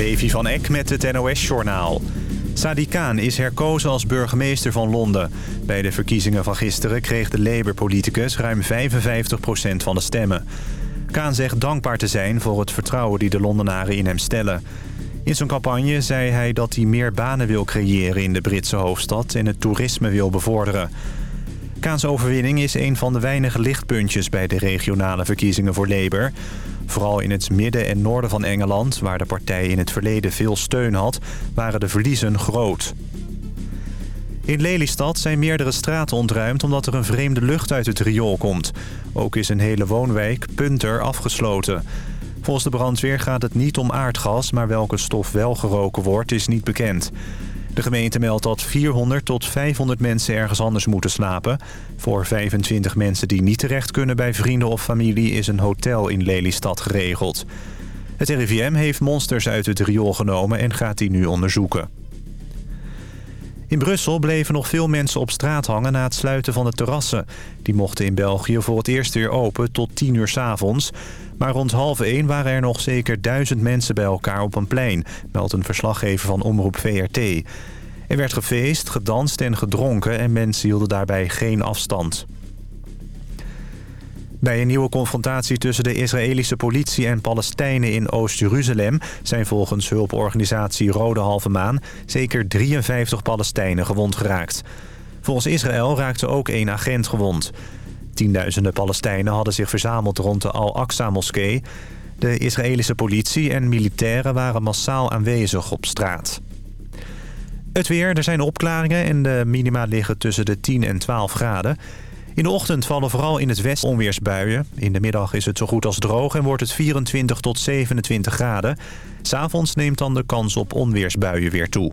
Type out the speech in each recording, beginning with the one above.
Levi van Eck met het NOS-journaal. Sadi Khan is herkozen als burgemeester van Londen. Bij de verkiezingen van gisteren kreeg de Labour-politicus ruim 55% van de stemmen. Khan zegt dankbaar te zijn voor het vertrouwen die de Londenaren in hem stellen. In zijn campagne zei hij dat hij meer banen wil creëren in de Britse hoofdstad... en het toerisme wil bevorderen. Kaans overwinning is een van de weinige lichtpuntjes bij de regionale verkiezingen voor Labour. Vooral in het midden en noorden van Engeland, waar de partij in het verleden veel steun had, waren de verliezen groot. In Lelystad zijn meerdere straten ontruimd omdat er een vreemde lucht uit het riool komt. Ook is een hele woonwijk, Punter, afgesloten. Volgens de brandweer gaat het niet om aardgas, maar welke stof wel geroken wordt is niet bekend. De gemeente meldt dat 400 tot 500 mensen ergens anders moeten slapen. Voor 25 mensen die niet terecht kunnen bij vrienden of familie... is een hotel in Lelystad geregeld. Het RIVM heeft monsters uit het riool genomen en gaat die nu onderzoeken. In Brussel bleven nog veel mensen op straat hangen na het sluiten van de terrassen. Die mochten in België voor het eerst weer open tot 10 uur s avonds. Maar rond half 1 waren er nog zeker duizend mensen bij elkaar op een plein... meldt een verslaggever van Omroep VRT. Er werd gefeest, gedanst en gedronken en mensen hielden daarbij geen afstand. Bij een nieuwe confrontatie tussen de Israëlische politie en Palestijnen in Oost-Jeruzalem... zijn volgens hulporganisatie Rode Halve Maan zeker 53 Palestijnen gewond geraakt. Volgens Israël raakte ook één agent gewond. Tienduizenden Palestijnen hadden zich verzameld rond de Al-Aqsa-moskee. De Israëlische politie en militairen waren massaal aanwezig op straat. Het weer, er zijn opklaringen en de minima liggen tussen de 10 en 12 graden. In de ochtend vallen vooral in het westen onweersbuien. In de middag is het zo goed als droog en wordt het 24 tot 27 graden. S'avonds neemt dan de kans op onweersbuien weer toe.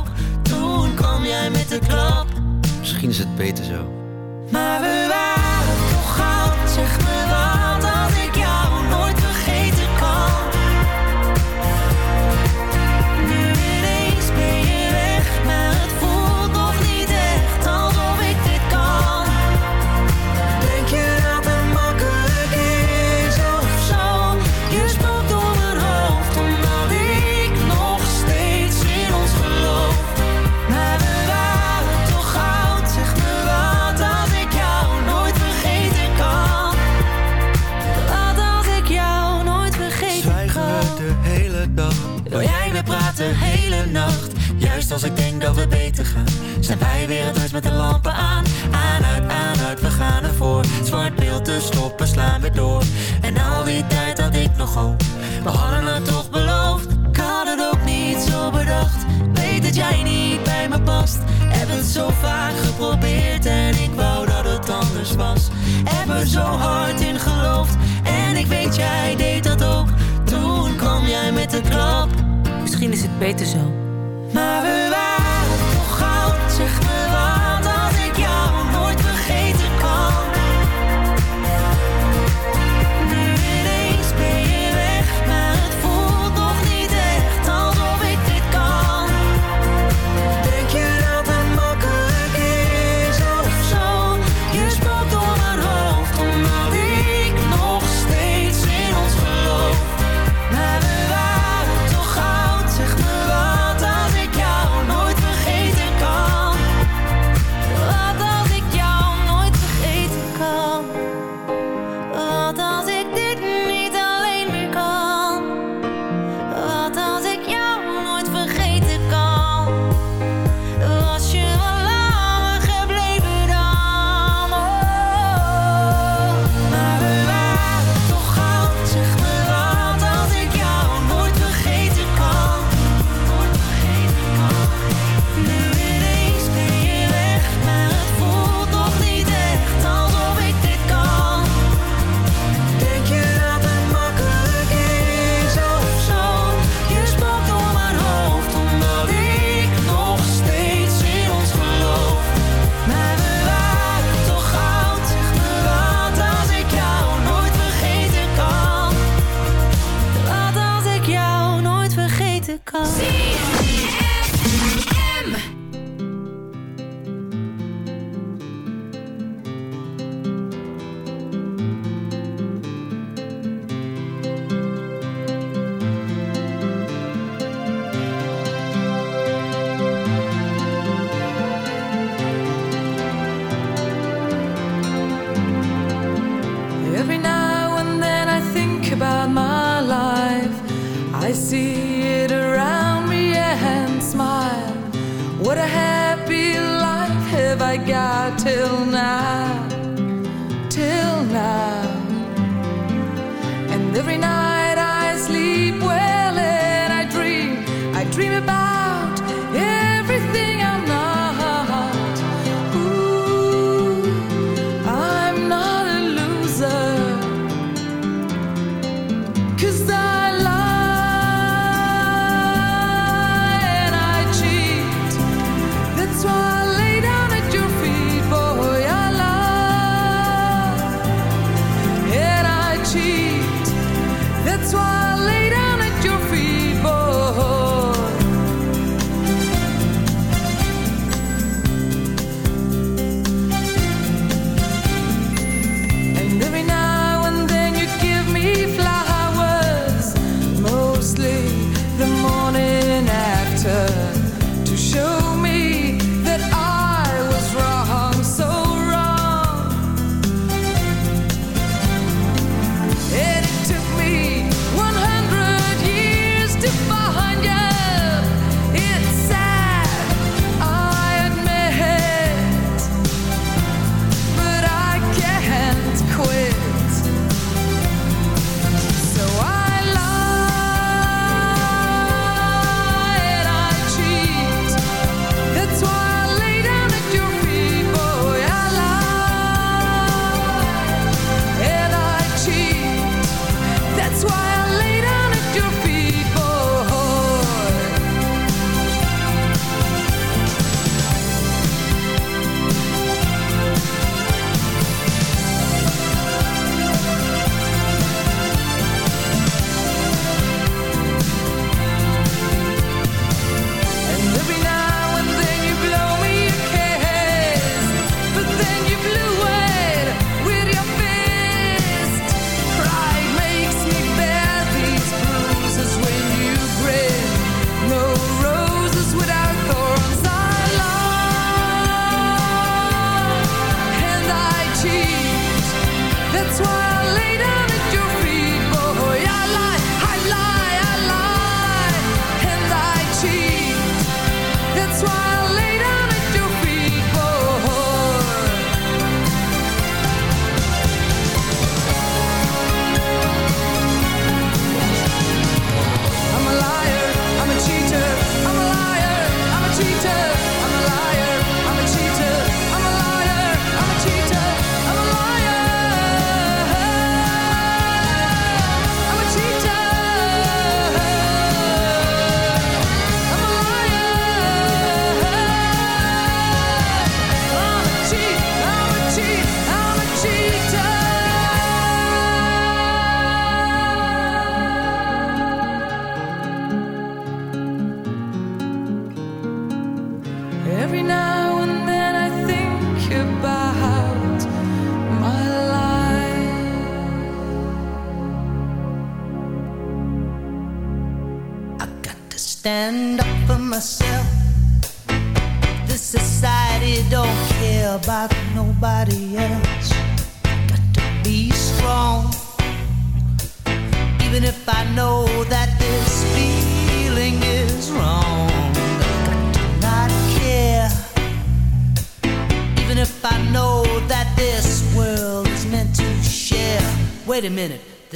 is het beter zo. jij deed dat ook. Toen kwam jij met de klap. Misschien is het beter zo.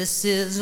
This is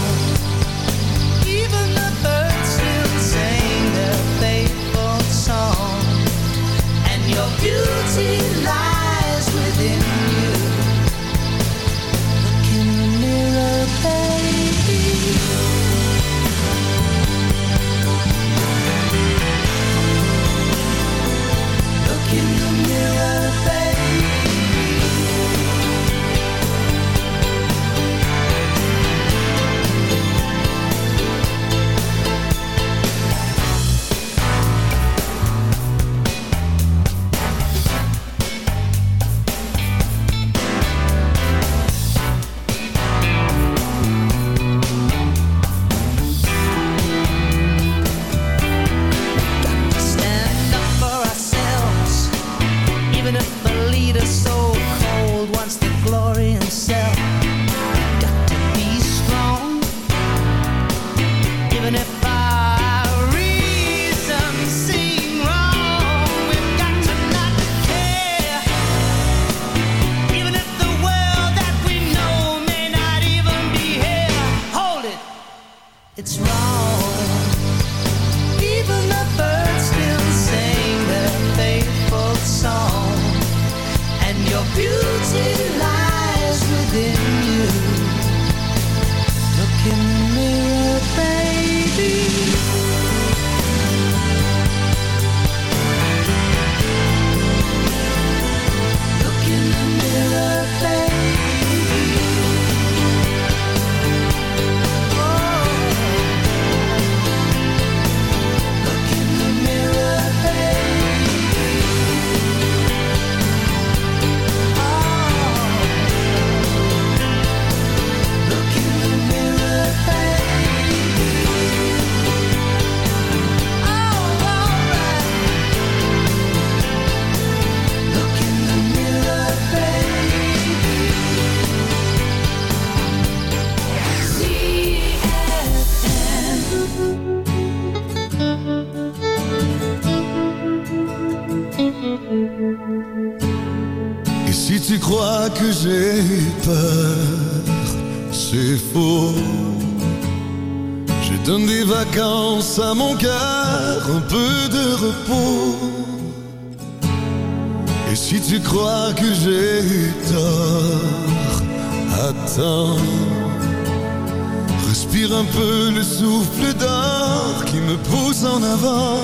un peu le souffle d'art qui me pousse en avant.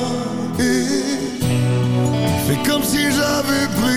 Et fait comme si j'avais pris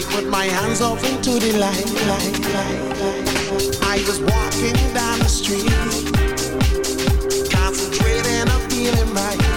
I put my hands off into the light, light, light, light. I was walking down the street, concentrating on feeling right.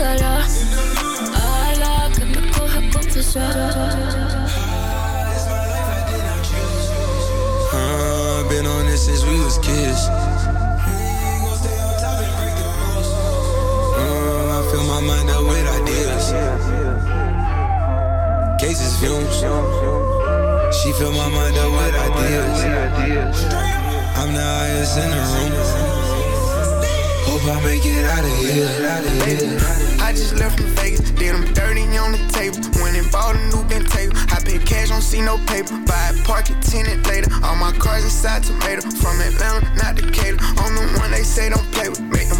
Jala. Ala, que me coja a confesar. Uh, been on this since we was kids. Uh, I fill my mind up with ideas. Cases fumes. She fill my mind up with ideas. I'm the highest in the room. Hope I make it. Out of here. I just left from Vegas, did them dirty on the table. Went and bought a new bent table. I paid cash, don't see no paper. Buy it, park it, tenant later. All my cars inside tomato. From Atlanta, not Decatur. I'm the one they say don't play with. Make them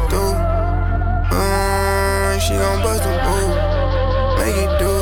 she gon' bust a move, make it do.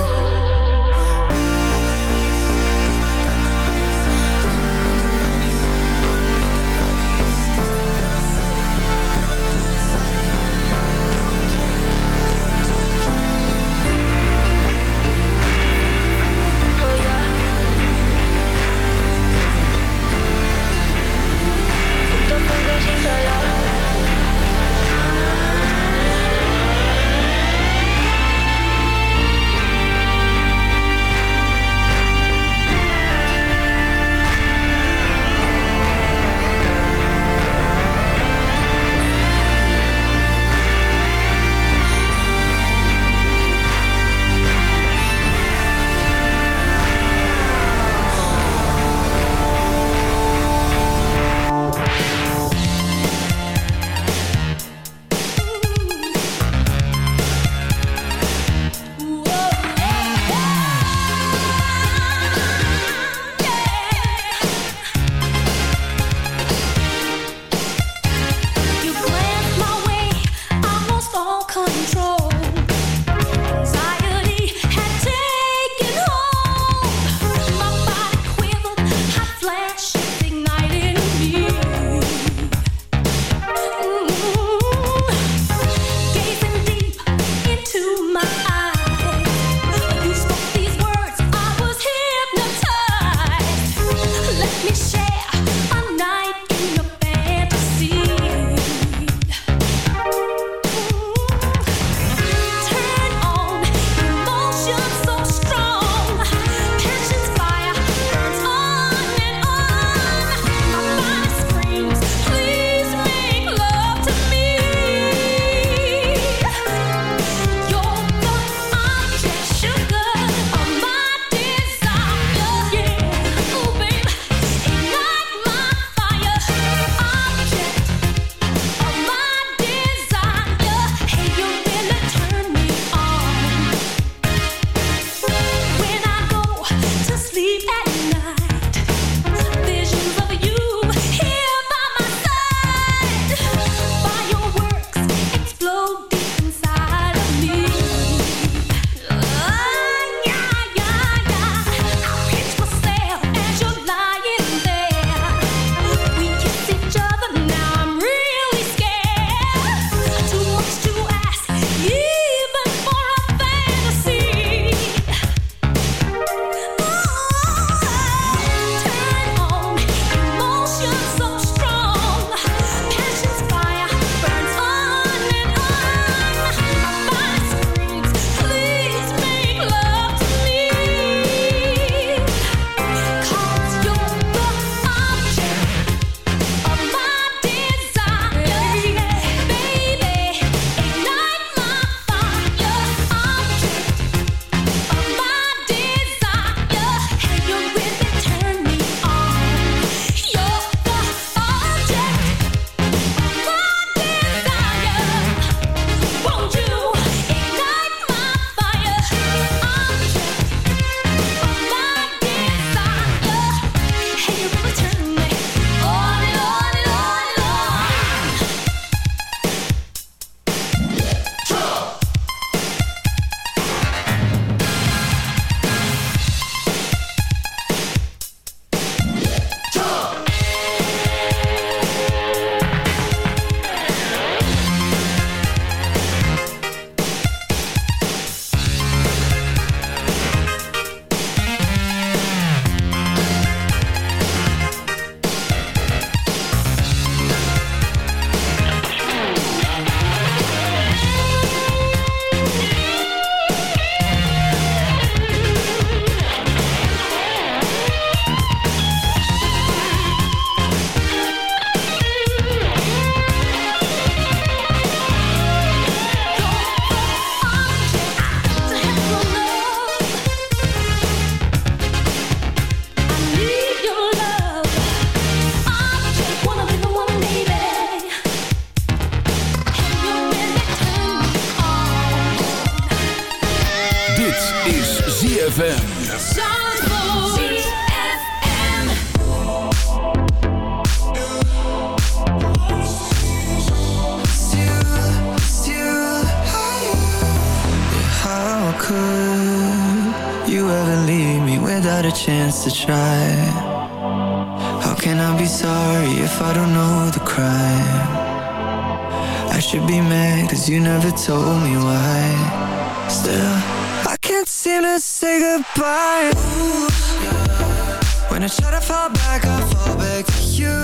say goodbye Ooh, yeah. When I try to fall back, I fall back to you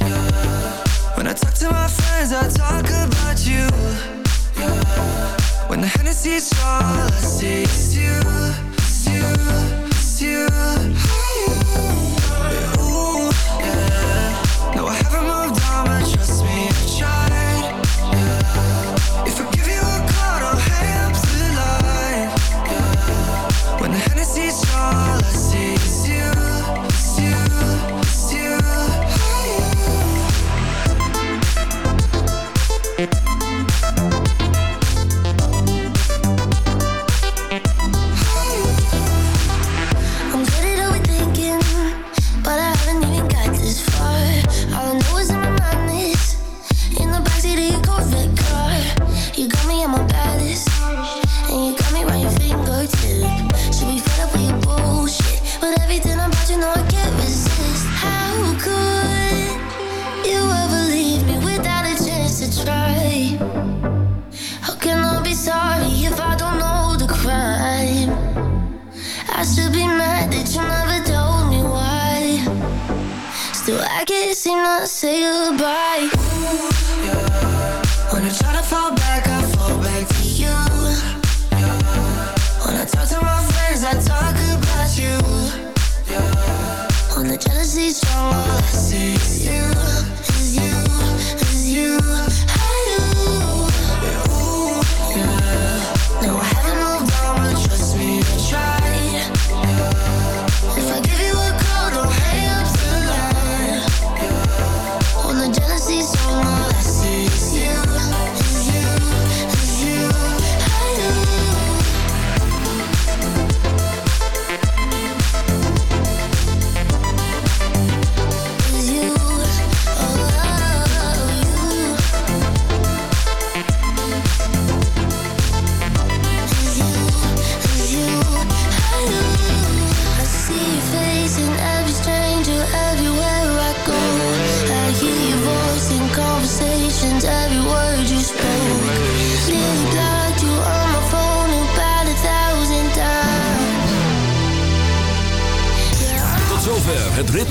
yeah. When I talk to my friends, I talk about you yeah. When the Hennessy's all I see is you, it's you, it's you say goodbye.